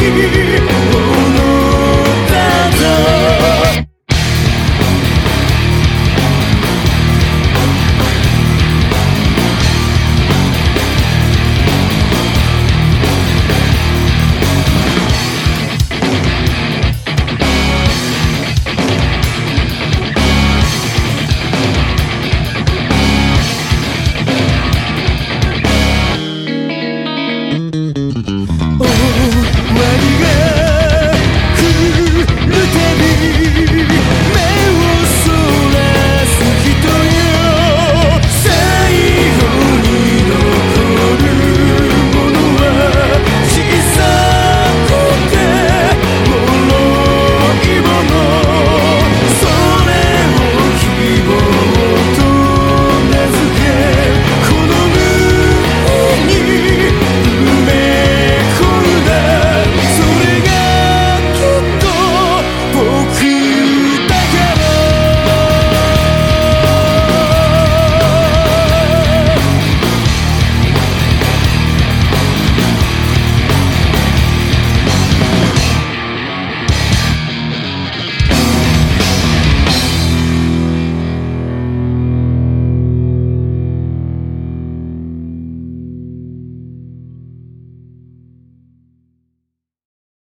you.